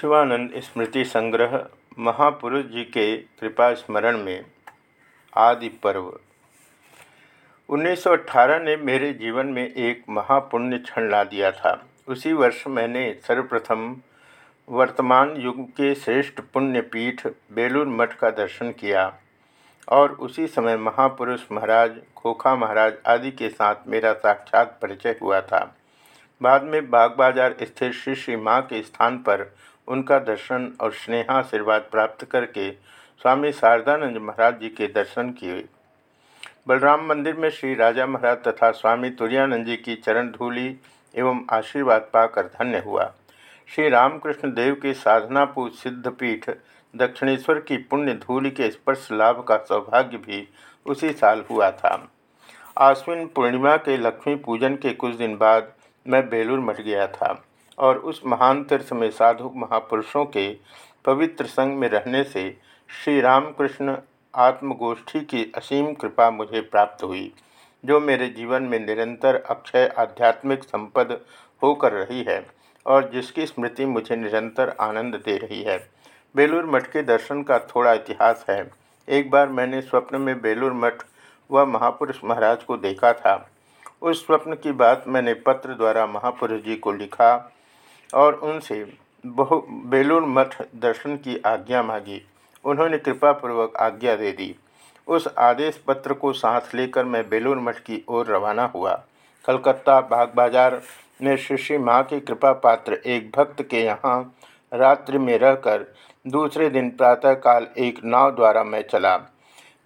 शिवानंद स्मृति संग्रह महापुरुष जी के कृपा स्मरण में आदि पर्व। 1918 ने मेरे जीवन में एक महापुण्य क्षण ला दिया था। उसी वर्ष मैंने सर्वप्रथम वर्तमान युग के श्रेष्ठ पुण्य पीठ बेलूर मठ का दर्शन किया और उसी समय महापुरुष महाराज, खोखा महाराज आदि के साथ मेरा साक्षात परिचय हुआ था। बाद में बाग बाज़ार स्थित श्री श्री माँ के स्थान पर उनका दर्शन और स्नेहाशीर्वाद प्राप्त करके स्वामी शारदानंद महाराज जी के दर्शन किए। बलराम मंदिर में श्री राजा महाराज तथा स्वामी तुरानंद जी की चरण धूली एवं आशीर्वाद पाकर धन्य हुआ। श्री रामकृष्ण देव के साधनापूत सिद्धपीठ दक्षिणेश्वर की पुण्य धूलि के स्पर्श लाभ का सौभाग्य भी उसी साल हुआ था। आश्विन पूर्णिमा के लक्ष्मी पूजन के कुछ दिन बाद मैं बेलूर मठ गया था। और उस महान तीर्थ में साधु महापुरुषों के पवित्र संग में रहने से श्री रामकृष्ण आत्मगोष्ठी की असीम कृपा मुझे प्राप्त हुई, जो मेरे जीवन में निरंतर अक्षय आध्यात्मिक संपद होकर रही है और जिसकी स्मृति मुझे निरंतर आनंद दे रही है। बेलूर मठ के दर्शन का थोड़ा इतिहास है। एक बार मैंने स्वप्न में बेलूर मठ व महापुरुष महाराज को देखा था। उस स्वप्न की बात मैंने पत्र द्वारा महापुरुष जी को लिखा और उनसे बहु, बेलूर मठ दर्शन की आज्ञा मांगी। उन्होंने कृपापूर्वक आज्ञा दे दी। उस आदेश पत्र को सांस लेकर मैं बेलूर मठ की ओर रवाना हुआ। कलकत्ता बाग बाज़ार में श्री माँ के कृपा पात्र एक भक्त के यहाँ रात्रि में रहकर दूसरे दिन प्रातःकाल एक नाव द्वारा मैं चला।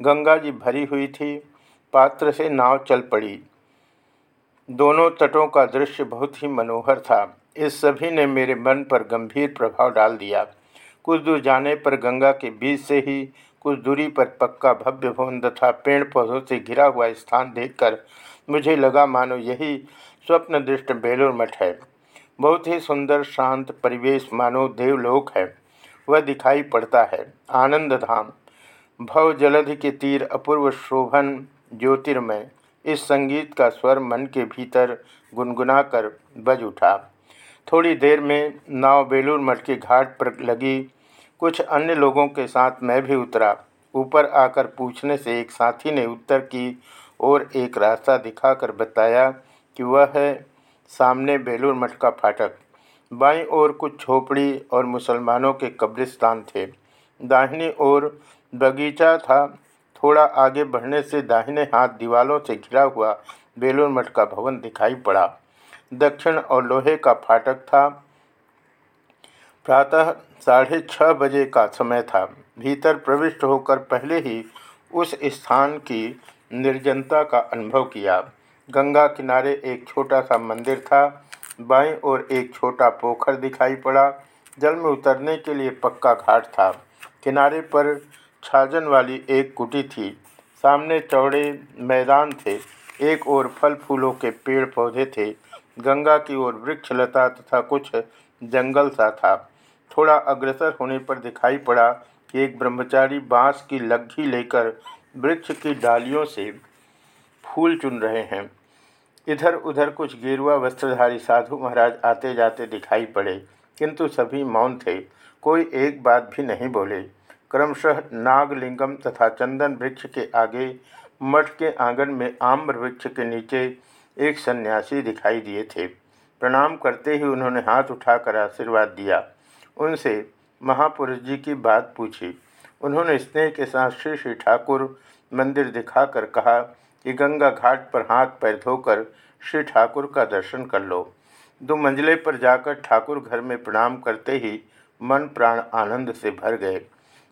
गंगा जी भरी हुई थी, पात्र से नाव चल पड़ी। दोनों तटों का दृश्य बहुत ही मनोहर था। इस सभी ने मेरे मन पर गंभीर प्रभाव डाल दिया। कुछ दूर जाने पर गंगा के बीच से ही, कुछ दूरी पर पक्का भव्य भवन तथा पेड़ पौधों से घिरा हुआ स्थान देखकर मुझे लगा, मानो यही स्वप्न दृष्ट बेलूर मठ है। बहुत ही सुंदर, शांत परिवेश मानो देवलोक है। वह दिखाई पड़ता है। आनंद धाम भव जलधि के तीर अपूर्व शोभन ज्योतिर्मय। इस संगीत का स्वर मन के भीतर गुनगुना कर बज उठा। थोड़ी देर में नाव बेलूर मठ के घाट पर लगी। कुछ अन्य लोगों के साथ मैं भी उतरा। ऊपर आकर पूछने से एक साथी ने उत्तर की ओर एक रास्ता दिखाकर बताया कि वह है सामने बेलूर मठ का फाटक। बाईं ओर कुछ झोपड़ी और मुसलमानों के कब्रिस्तान थे। दाहिनी ओर बगीचा था। थोड़ा आगे बढ़ने से दाहिने हाथ दीवालों से घिरा हुआ बेलूर मठ का भवन दिखाई पड़ा। दक्षिण और लोहे का फाटक था। प्रातः साढ़े छः बजे का समय था। भीतर प्रविष्ट होकर पहले ही उस स्थान की निर्जनता का अनुभव किया। गंगा किनारे एक छोटा सा मंदिर था। बाईं ओर एक छोटा पोखर दिखाई पड़ा। जल में उतरने के लिए पक्का घाट था। किनारे पर छाजन वाली एक कुटी थी। सामने चौड़े मैदान थे। एक ओर फल फूलों के पेड़ पौधे थे। गंगा की ओर वृक्षलता तथा कुछ जंगल सा था। थोड़ा अग्रसर होने पर दिखाई पड़ा कि एक ब्रह्मचारी बाँस की लग्घी लेकर वृक्ष की डालियों से फूल चुन रहे हैं। इधर उधर कुछ गेरुआ वस्त्रधारी साधु महाराज आते जाते दिखाई पड़े, किंतु सभी मौन थे। कोई एक बात भी नहीं बोले। क्रमशः नागलिंगम तथा चंदन वृक्ष के आगे मठ के आँगन में आम्र वृक्ष के नीचे एक सन्यासी दिखाई दिए थे। प्रणाम करते ही उन्होंने हाथ उठाकर आशीर्वाद दिया। उनसे महापुरुष जी की बात पूछी। उन्होंने स्नेह के साथ श्री श्री ठाकुर मंदिर दिखाकर कहा कि गंगा घाट पर हाथ पैर धोकर श्री ठाकुर का दर्शन कर लो। दो मंजिले पर जाकर ठाकुर घर में प्रणाम करते ही मन प्राण आनंद से भर गए।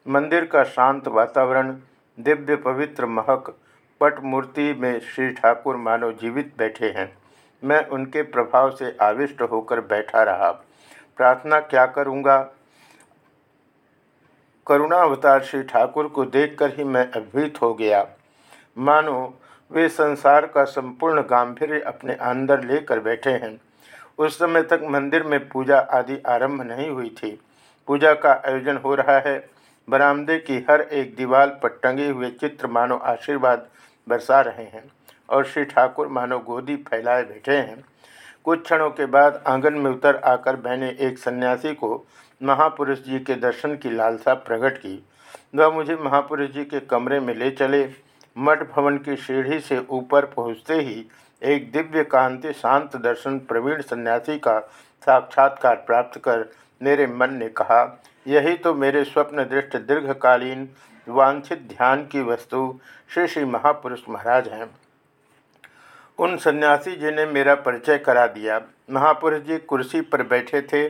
मंदिर का शांत वातावरण, दिव्य पवित्र महक पट मूर्ति में श्री ठाकुर मानो जीवित बैठे हैं। मैं उनके प्रभाव से आविष्ट होकर बैठा रहा। प्रार्थना क्या करूँगा? करुणा अवतार श्री ठाकुर को देखकर ही मैं अभिभूत हो गया। मानो वे संसार का संपूर्ण गांधीर्य अपने अंदर लेकर बैठे हैं। उस समय तक मंदिर में पूजा आदि आरंभ नहीं हुई थी। पूजा का आयोजन हो रहा है। बरामदे की हर एक दीवार पर टंगे हुए चित्र मानो आशीर्वाद बरसा रहे हैं और श्री ठाकुर मानो गोदी फैलाए बैठे हैं। कुछ क्षणों के बाद आँगन में उतर आकर मैंने एक सन्यासी को महापुरुष जी के दर्शन की लालसा प्रकट की। वह मुझे महापुरुष जी के कमरे में ले चले। मठ भवन की सीढ़ी से ऊपर पहुँचते ही एक दिव्य कांति शांत दर्शन प्रवीण सन्यासी का साक्षात्कार प्राप्त कर मेरे मन ने कहा, यही तो मेरे स्वप्न दृष्ट दीर्घकालीन वांछित ध्यान की वस्तु श्री श्री महापुरुष महाराज हैं। उन सन्यासी जी ने मेरा परिचय करा दिया, महापुरुष जी कुर्सी पर बैठे थे।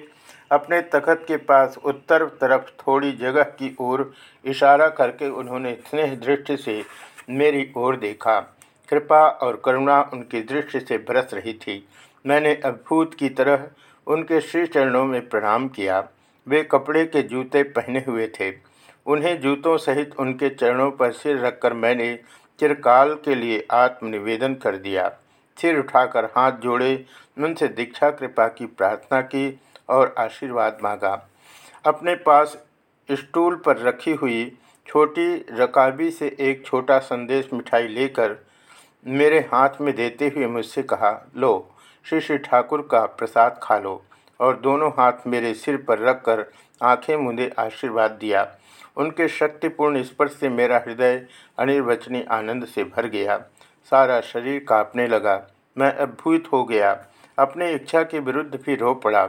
अपने तखत के पास उत्तर तरफ़ थोड़ी जगह की ओर इशारा करके उन्होंने स्नेह दृष्टि से मेरी ओर देखा। कृपा और करुणा उनकी दृष्टि से बरस रही थी। मैंने अद्भुत की तरह उनके श्री चरणों में प्रणाम किया। वे कपड़े के जूते पहने हुए थे। उन्हें जूतों सहित उनके चरणों पर सिर रखकर मैंने चिरकाल के लिए आत्मनिवेदन कर दिया। सिर उठाकर हाथ जोड़े, उनसे दीक्षा, कृपा की प्रार्थना की और आशीर्वाद मांगा। अपने पास स्टूल पर रखी हुई छोटी रकाबी से एक छोटा संदेश मिठाई लेकर मेरे हाथ में देते हुए मुझसे कहा, लो श्री श्री ठाकुर का प्रसाद खा लो। और दोनों हाथ मेरे सिर पर रखकर आँखें मुझे आशीर्वाद दिया। उनके शक्तिपूर्ण स्पर्श से मेरा हृदय अनिर्वचनीय आनंद से भर गया। सारा शरीर कांपने लगा। मैं अभूत हो गया। अपने इच्छा के विरुद्ध भी रो पड़ा।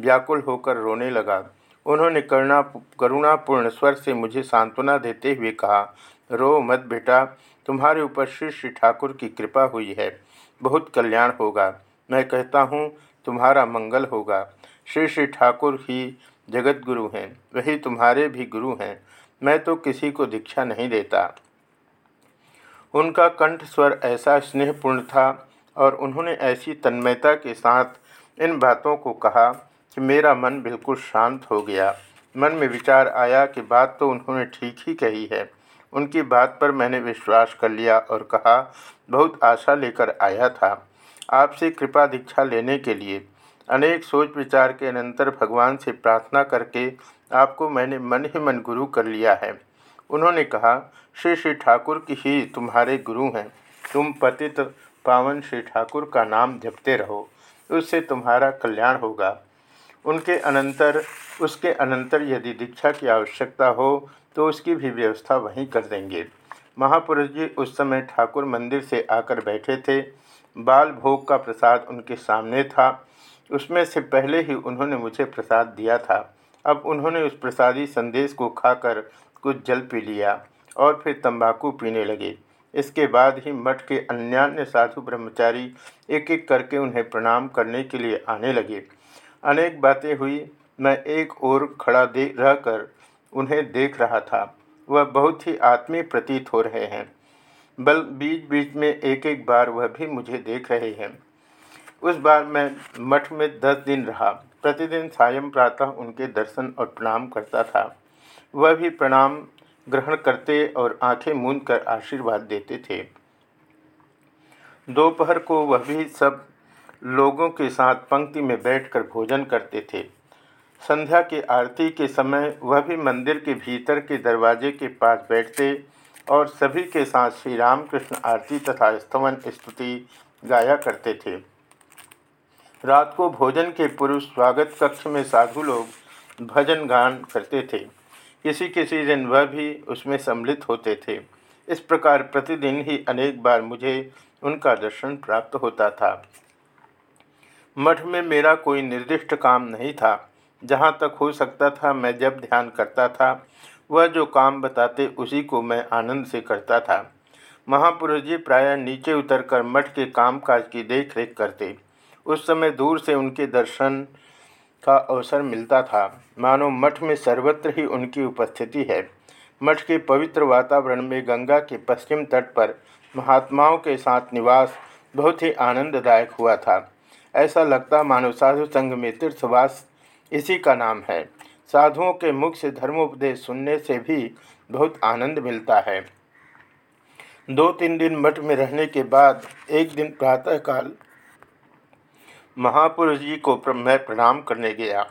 व्याकुल होकर रोने लगा। उन्होंने करुणा, करुणापूर्ण स्वर से मुझे सांत्वना देते हुए कहा, रो मत बेटा। तुम्हारे ऊपर श्री श्री ठाकुर की कृपा हुई है। बहुत कल्याण होगा। मैं कहता हूँ, तुम्हारा मंगल होगा। श्री श्री ठाकुर ही जगत गुरु हैं, वही तुम्हारे भी गुरु हैं, मैं तो किसी को दीक्षा नहीं देता। उनका कंठ स्वर ऐसा स्नेहपूर्ण था और उन्होंने ऐसी तन्मयता के साथ इन बातों को कहा कि मेरा मन बिल्कुल शांत हो गया। मन में विचार आया कि बात तो उन्होंने ठीक ही कही है। उनकी बात पर मैंने विश्वास कर लिया और कहा, बहुत आशा लेकर आया था। आपसे कृपा दीक्षा लेने के लिए। अनेक सोच विचार के अनंतर भगवान से प्रार्थना करके आपको मैंने मन ही मन गुरु कर लिया है। उन्होंने कहा, श्री श्री ठाकुर की ही तुम्हारे गुरु हैं। तुम पतित पावन श्री ठाकुर का नाम जपते रहो। उससे तुम्हारा कल्याण होगा। उनके अनंतर, उसके अनंतर यदि दीक्षा की आवश्यकता हो तो उसकी भी व्यवस्था वहीं कर देंगे। महापुरुष जी उस समय ठाकुर मंदिर से आकर बैठे थे। बाल भोग का प्रसाद उनके सामने था। उसमें से पहले ही उन्होंने मुझे प्रसाद दिया था। अब उन्होंने उस प्रसादी संदेश को खाकर कुछ जल पी लिया और फिर तंबाकू पीने लगे। इसके बाद ही मठ के अन्यान्य साधु ब्रह्मचारी एक एक करके उन्हें प्रणाम करने के लिए आने लगे। अनेक बातें हुई। मैं एक ओर खड़ा दे, रहकर उन्हें देख रहा था। वह बहुत ही आत्मीय प्रतीत हो रहे हैं। बल बीच बीच में एक एक बार वह भी मुझे देख रहे हैं। उस बार मैं मठ में दस दिन रहा। प्रतिदिन सायं प्रातः उनके दर्शन और प्रणाम करता था। वह भी प्रणाम ग्रहण करते और आँखें मूंद कर आशीर्वाद देते थे। दोपहर को वह भी सब लोगों के साथ पंक्ति में बैठकर भोजन करते थे। संध्या की आरती के समय वह भी मंदिर के भीतर के दरवाजे के पास बैठते और सभी के साथ श्री रामकृष्ण आरती तथा स्तवन स्तुति गाया करते थे। रात को भोजन के पूर्व स्वागत कक्ष में साधु लोग भजन गान करते थे। किसी किसी दिन वह भी उसमें सम्मिलित होते थे। इस प्रकार प्रतिदिन ही अनेक बार मुझे उनका दर्शन प्राप्त होता था। मठ में मेरा कोई निर्दिष्ट काम नहीं था। जहाँ तक हो सकता था, मैं जब ध्यान करता था, वह जो काम बताते उसी को मैं आनंद से करता था। महापुरुष जी प्रायः नीचे उतरकर मठ के कामकाज की देखरेख करते। उस समय दूर से उनके दर्शन का अवसर मिलता था। मानो मठ में सर्वत्र ही उनकी उपस्थिति है। मठ के पवित्र वातावरण में गंगा के पश्चिम तट पर महात्माओं के साथ निवास बहुत ही आनंददायक हुआ था। ऐसा लगता मानो साधु संघ में तीर्थवास इसी का नाम है। साधुओं के मुख से धर्मोपदेश सुनने से भी बहुत आनंद मिलता है। दो तीन दिन मठ में रहने के बाद एक दिन प्रातःकाल महापुरुष जी को मैं प्रणाम करने गया।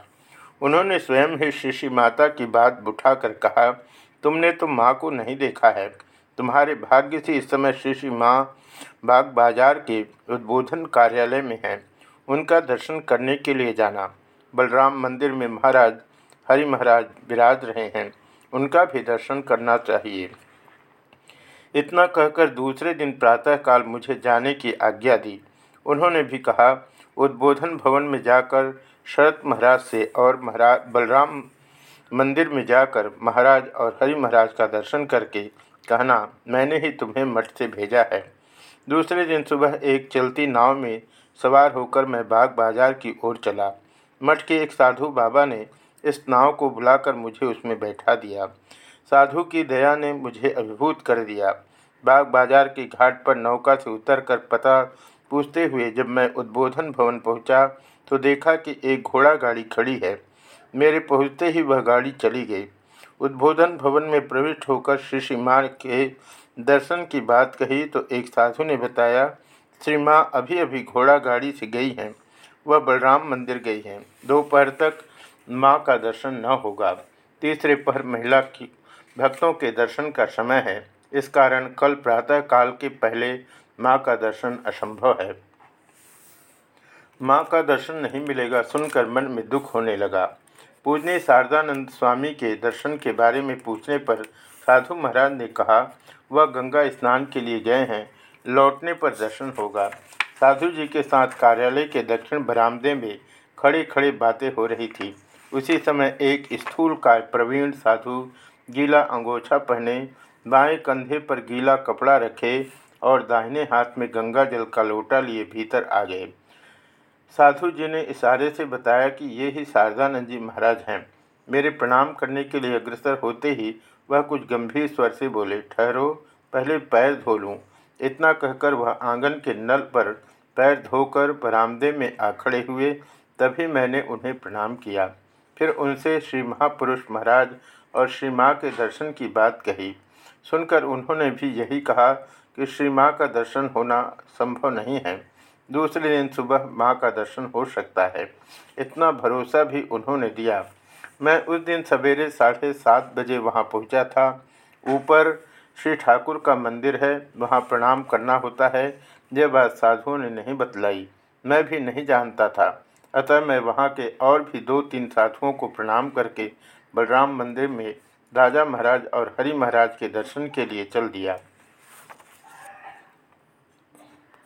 उन्होंने स्वयं ही श्री माता की बात उठाकर कहा, तुमने तो माँ को नहीं देखा है। तुम्हारे भाग्य से इस समय श्री माँ बाग बाज़ार के उद्बोधन कार्यालय में हैं। उनका दर्शन करने के लिए जाना। बलराम मंदिर में महाराज हरि महाराज विराज रहे हैं। उनका भी दर्शन करना चाहिए। इतना कहकर दूसरे दिन प्रातःकाल मुझे जाने की आज्ञा दी। उन्होंने भी कहा उद्बोधन भवन में जाकर शरत महाराज से और महाराज बलराम मंदिर में जाकर महाराज और हरि महाराज का दर्शन करके कहना, मैंने ही तुम्हें मठ से भेजा है। दूसरे दिन सुबह एक चलती नाव में सवार होकर मैं बाग बाज़ार की ओर चला। मठ के एक साधु बाबा ने इस नाव को बुलाकर मुझे उसमें बैठा दिया। साधु की दया ने मुझे अभिभूत कर दिया। बाग बाज़ार के घाट पर नौका से उतरकर पता पूछते हुए जब मैं उद्बोधन भवन पहुँचा तो देखा कि एक घोड़ा गाड़ी खड़ी है। मेरे पहुँचते ही वह गाड़ी चली गई। उद्बोधन भवन में प्रविष्ट होकर श्री श्री माँ के दर्शन की बात कही तो एक साधु ने बताया, श्री माँ अभी अभी घोड़ा गाड़ी से गई हैं। वह बलराम मंदिर गई हैं। दोपहर तक माँ का दर्शन न होगा। तीसरे पहर महिला की, भक्तों के दर्शन का समय है। इस कारण कल प्रातः काल के पहले माँ का दर्शन असंभव है। माँ का दर्शन नहीं मिलेगा सुनकर मन में दुख होने लगा। पूजने शारदानंद स्वामी के दर्शन के बारे में पूछने पर साधु महाराज ने कहा, वह गंगा स्नान के लिए गए हैं, लौटने पर दर्शन होगा साधु जी के साथ कार्यालय के दक्षिण बरामदे में खड़े खड़े बातें हो रही थी। उसी समय एक स्थूल काय प्रवीण साधु गीला अंगोछा पहने बाएँ कंधे पर गीला कपड़ा रखे और दाहिने हाथ में गंगा जल का लोटा लिए भीतर आ गए। साधु जी ने इशारे से बताया कि ये ही शारदानंद जी महाराज हैं। मेरे प्रणाम करने के लिए अग्रसर होते ही वह कुछ गंभीर स्वर से बोले, ठहरो, पहले पैर धो लूँ। इतना कहकर वह आँगन के नल पर पैर धोकर बरामदे में आ खड़े हुए। तभी मैंने उन्हें प्रणाम किया। फिर उनसे श्री महापुरुष महाराज और श्री माँ के दर्शन की बात कही। सुनकर उन्होंने भी यही कहा कि श्री माँ का दर्शन होना संभव नहीं है। दूसरे दिन सुबह माँ का दर्शन हो सकता है। इतना भरोसा भी उन्होंने दिया। मैं उस दिन सवेरे साढ़े सात बजे वहाँ पहुँचा था। ऊपर श्री ठाकुर का मंदिर है। वहाँ प्रणाम करना होता है। यह बात साधुओं ने नहीं बतलाई। मैं भी नहीं जानता था। अतः मैं वहाँ के और भी दो तीन साधुओं को प्रणाम करके बलराम मंदिर में राजा महाराज और हरि महाराज के दर्शन के लिए चल दिया।